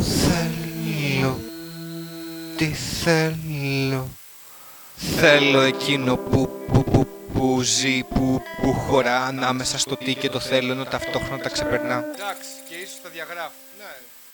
Θέλω, τι θέλω. Θέλω εκείνο που, που, που, που ζει, που, που χωρά ανάμεσα στο τι και το θέλω ενώ ταυτόχρονα τα ξεπερνά. Εντάξει, και ίσως τα διαγράφω. Ναι.